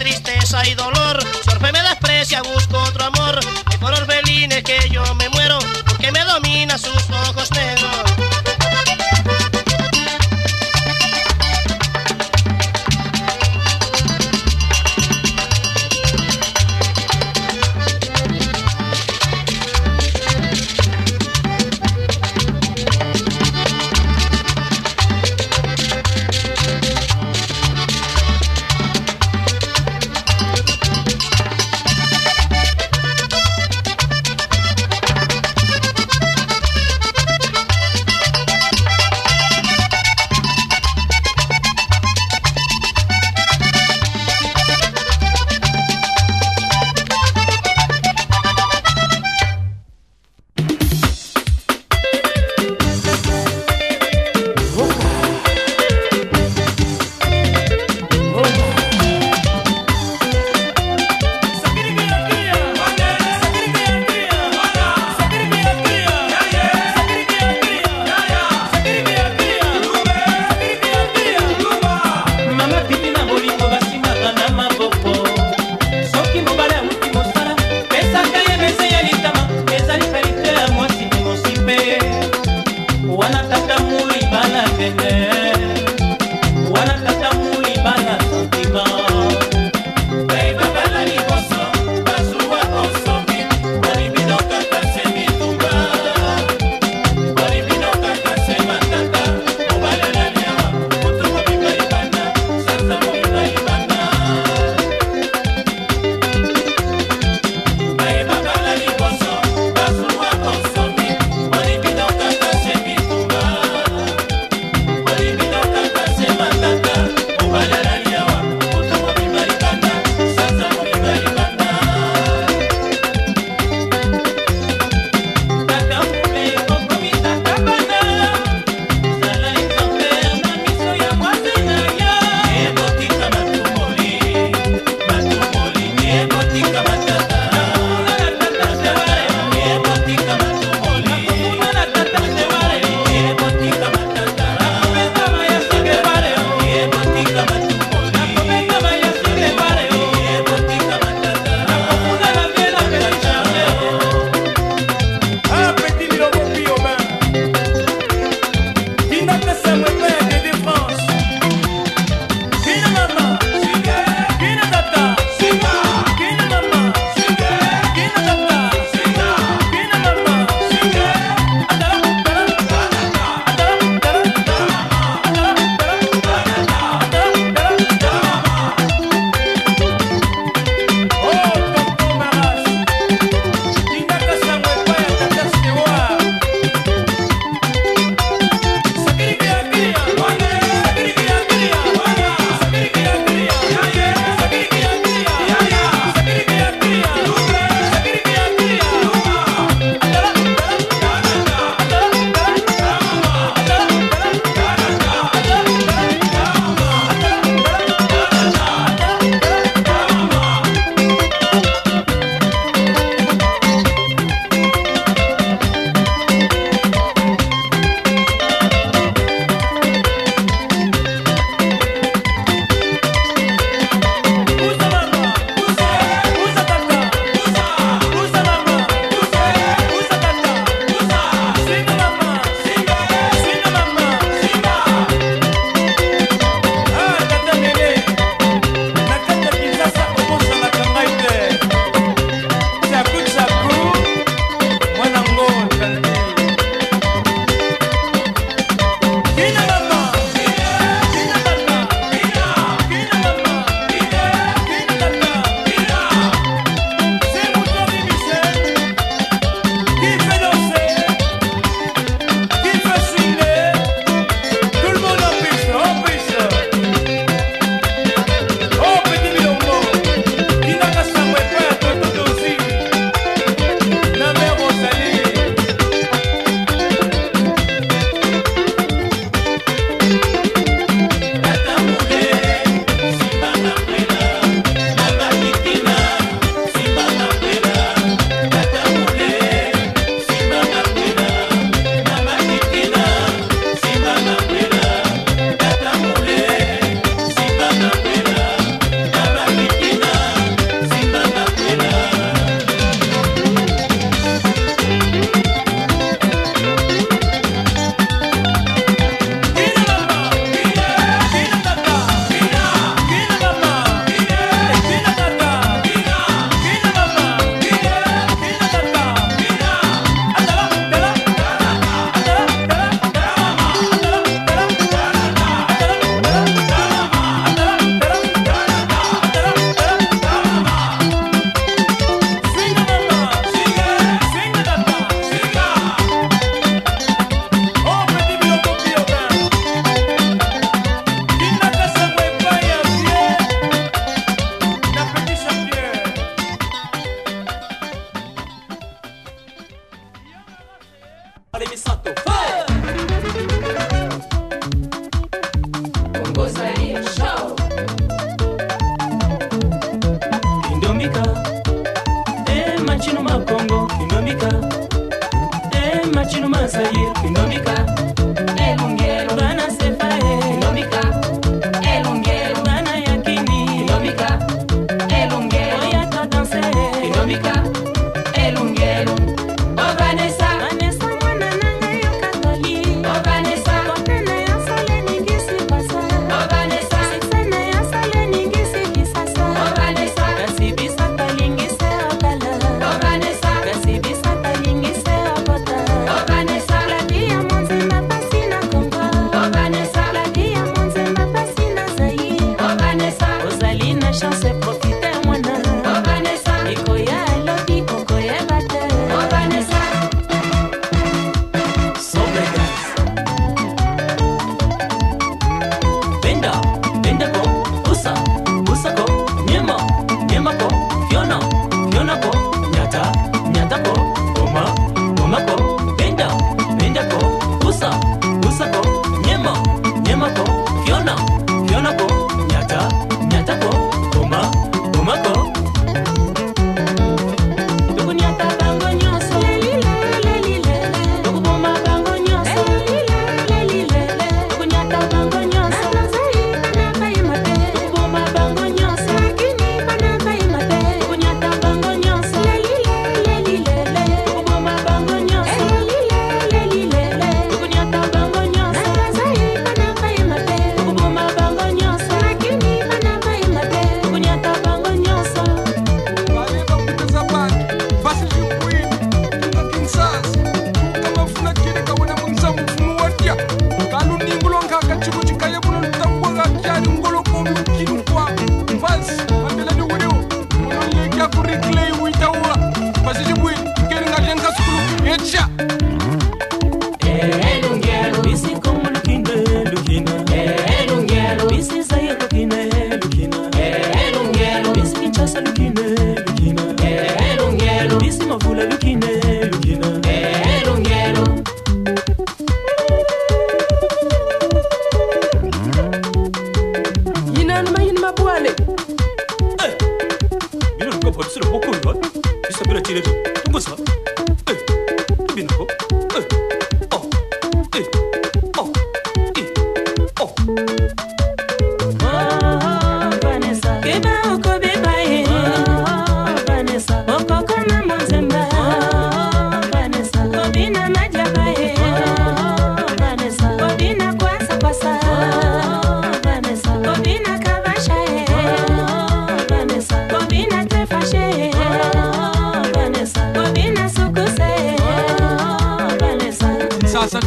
tristeza y dolor. Sorfe me desprecia, busco otro amor. Hay por Orbelines que yo me muero, porque me domina sus ojos yo no.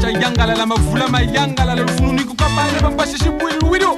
mayangalala mavula mayangalala lufununiku kapale vambasha xivwiliwilo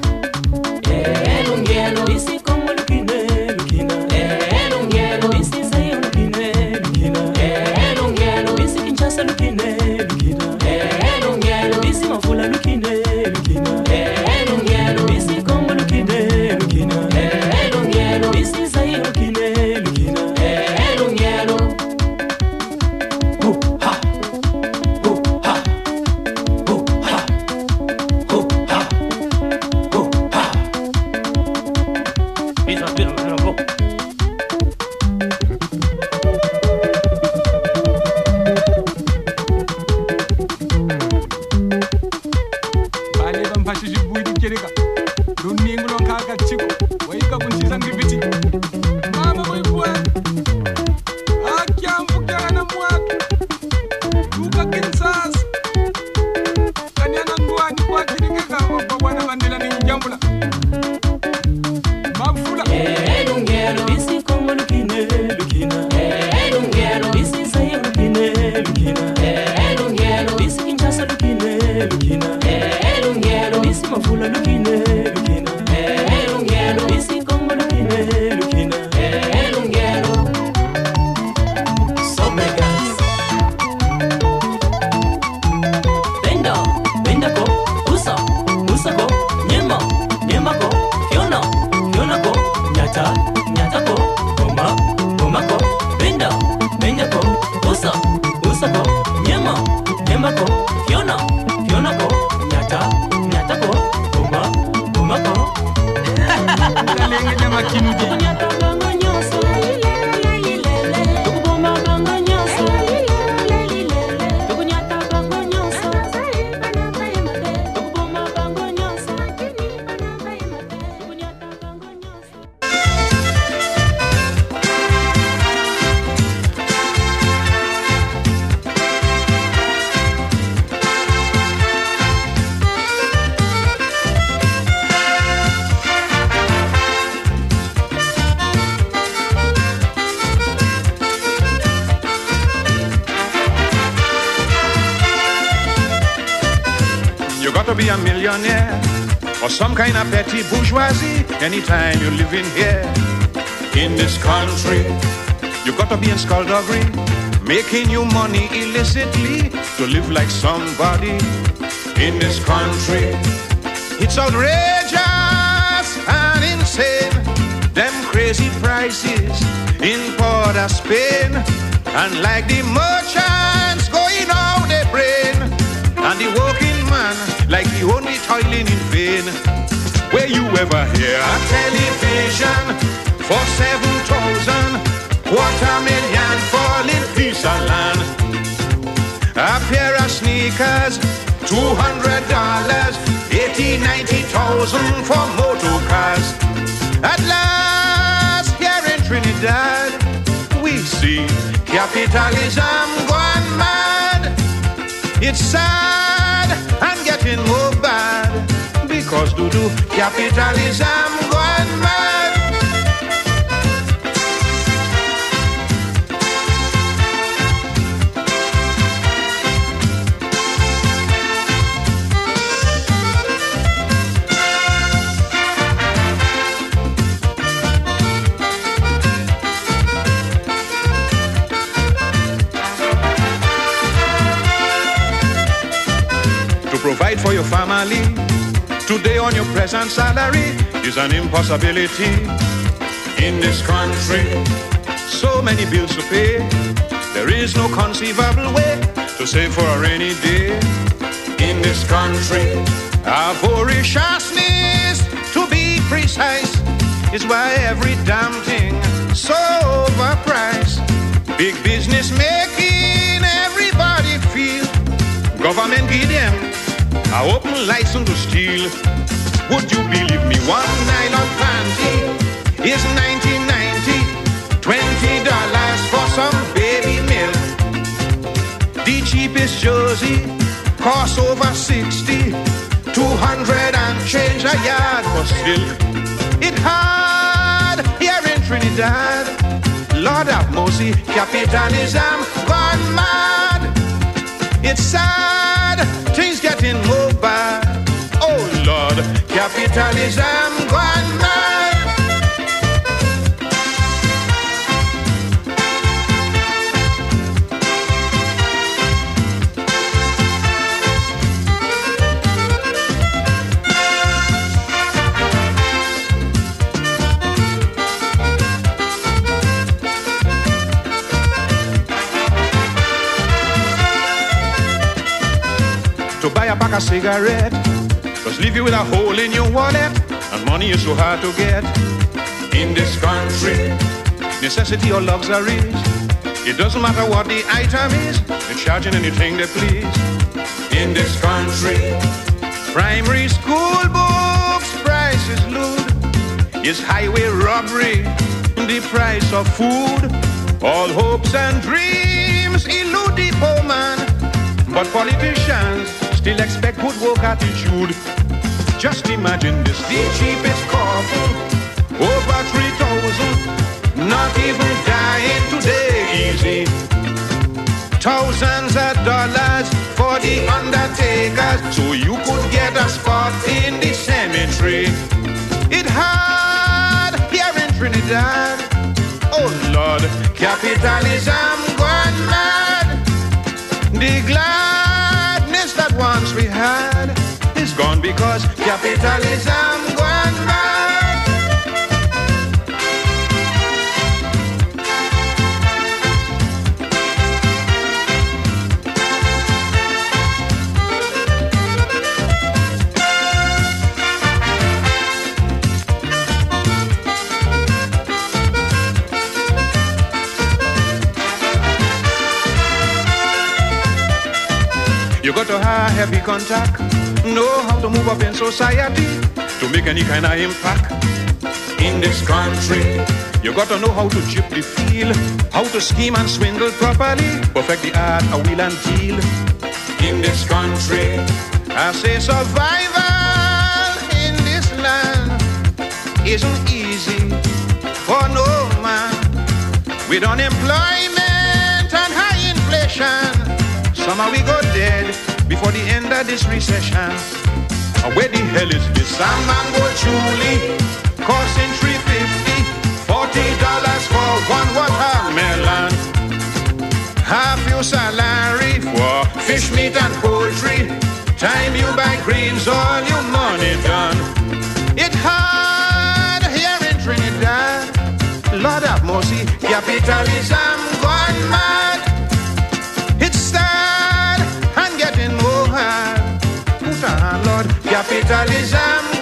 be a millionaire or some kind of petty bourgeoisie anytime you're living here in this country. You got to be in skullduggery, making you money illicitly to live like somebody in this country. It's outrageous and insane. Them crazy prices in Port of Spain. And like the merchants going out their brain. And the working like he only toiling in vain. Where you ever hear a television for seven thousand, quarter million falling piece of land. A pair of sneakers, two hundred dollars, eighty, ninety thousand for motor cars. At last, here in Trinidad, we see capitalism gone mad. It's sad getting more bad because due to capitalism gone mad. Family. Today on your present salary is an impossibility in this country. So many bills to pay. There is no conceivable way to save for a rainy day in this country. Avariciousness, to be precise, is why every damn thing so overpriced. Big business making everybody feel Government give them a open license to steal. Would you believe me? One nylon panty is 1990, 20 dollars for some baby milk. The cheapest jersey costs over 60, 200 and change a yard for silk. It hard here in Trinidad. Lord have mercy, capitalism gone mad. It's sad, things getting bad. Oh Lord, capitalism gone mad. A cigarette. Just leave you with a hole in your wallet, and money is so hard to get in this country. Necessity or luxuries, it doesn't matter what the item is, they're charging anything they please in this country. Primary school books, price is lewd, is highway robbery, the price of food. All hopes and dreams elude the poor man. But politicians still expect good work attitude. Just imagine this, the cheapest coffee, over 3,000, not even dying today easy. Thousands of dollars for the undertakers, so you could get a spot in the cemetery. It hard here in Trinidad. Oh Lord, capitalism gone mad. The gladness that once we had is gone because capitalism gone mad. To oh, have heavy contact, know how to move up in society to make any kind of impact in this country. You got to know how to chip the feel, how to scheme and swindle properly, perfect the art of wheel and deal in this country. I say survival in this land isn't easy for no man. With unemployment and high inflation, somehow we go dead before the end of this recession. Where the hell is this Salmon mango, Julie? Costing 350 $40 for one watermelon. Half your salary for fish meat and poultry. Time you buy greens, all your money done. It's hard here in Trinidad. Lord have mercy, capitalism gone mad. Italy, Jamaica.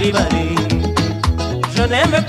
Ribari. Je n'aime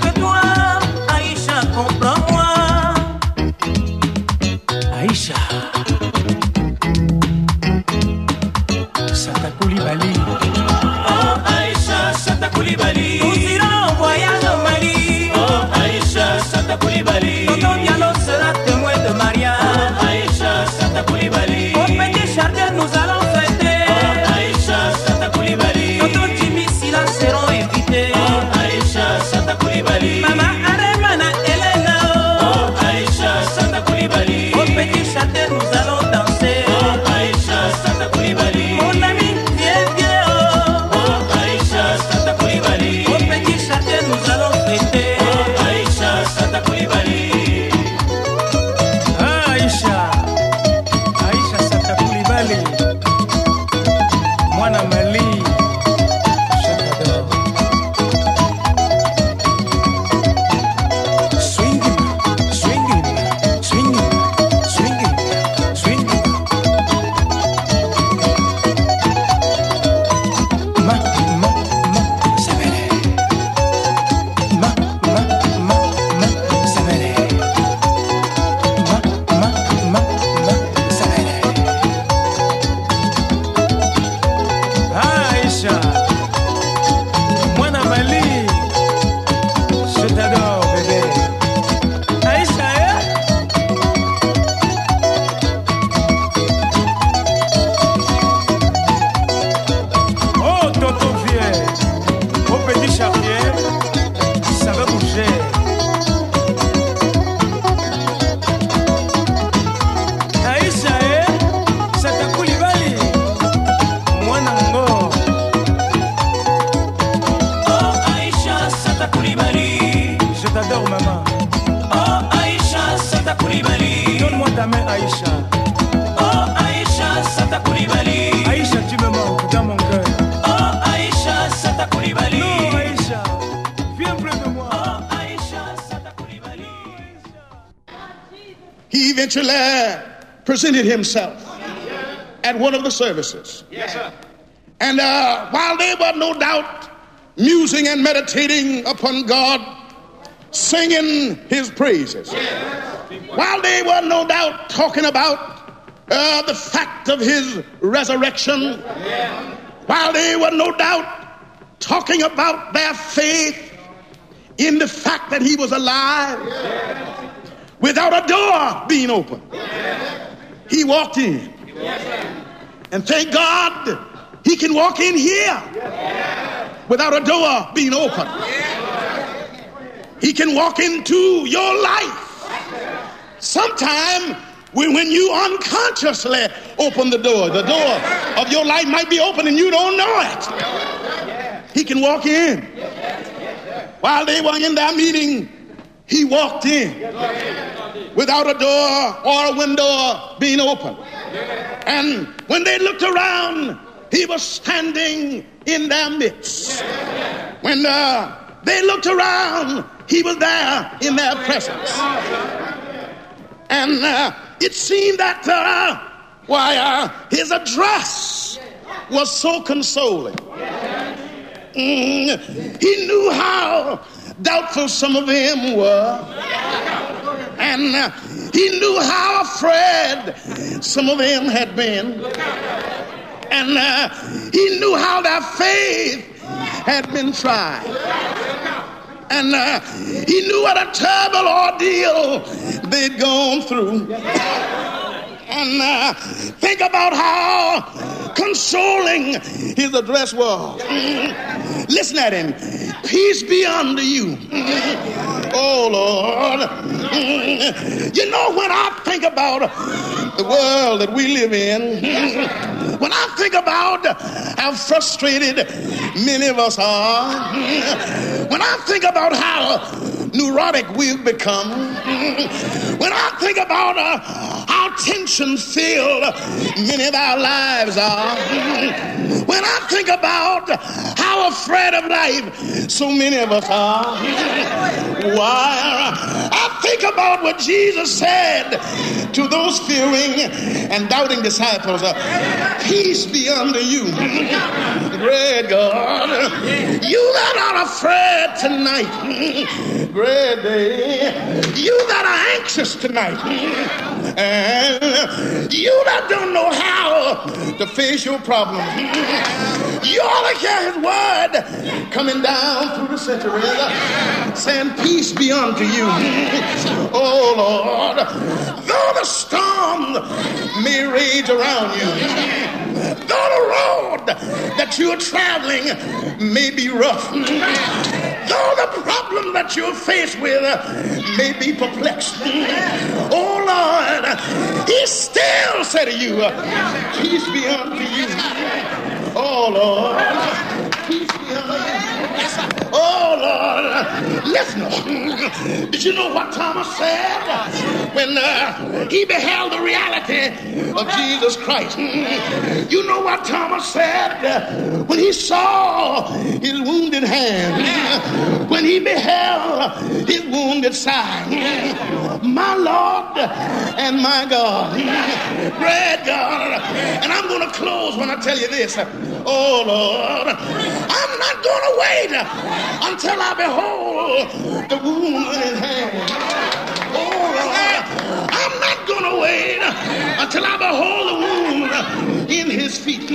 eventually presented himself at one of the services. And uh, while they were no doubt musing and meditating upon God, singing his praises, while they were no doubt talking about uh, the fact of his resurrection, while they were no doubt talking about their faith in the fact that he was alive without a door being open, he walked in. And thank God he can walk in here without a door being open. He can walk into your life. Sometime when, you unconsciously open the door, the door of your life might be open and you don't know it. He can walk in. While they were in that meeting, he walked in without a door or a window being open. And when they looked around, he was standing in their midst. When uh, they looked around, he was there in their presence. And uh, it seemed that uh, why uh, his address was so consoling. Mm, he knew how doubtful some of them were. And uh, he knew how afraid some of them had been. And uh, he knew how their faith had been tried. And uh, he knew what a terrible ordeal they'd gone through. And uh, think about how consoling his address was. Mm. Listen at him. Peace be unto you. Oh, Lord. You know, when I think about the world that we live in, when I think about how frustrated many of us are, when I think about how neurotic we've become, when I think about uh, how tension filled many of our lives are, when I think about how afraid of life so many of us are, why I think about what Jesus said to those fearing and doubting disciples uh, Peace be unto you. Great God. You that are afraid tonight, great day. You that are anxious tonight, and you that don't know how to face your problem. You ought to hear his word coming down through the centuries, saying, Peace be unto you. Oh Lord, though the storm may rage around you, though the road that you're traveling may be rough, though the problem that you're faced with uh, may be perplexed, oh Lord, He still said to you, uh, Peace be unto you. Oh Lord, peace be unto you. Oh Lord, listen. Did you know what Thomas said when uh, he beheld the reality of Jesus Christ? You know what Thomas said when he saw his wounded hand, when he beheld his wounded side. My Lord and my God, great God. And I'm going to close when I tell you this. Oh Lord, I'm not going to wait until I behold the wound in his hand. Oh Lord, I'm not going to wait until I behold the wound in his feet.